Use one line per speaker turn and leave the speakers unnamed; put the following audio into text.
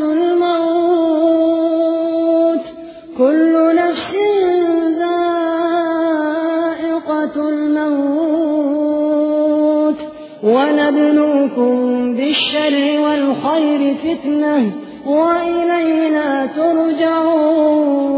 الموت. كل نفس ذائقة الموت. ونبلوكم بالشر والخير فتنة. وإلينا ترجعون.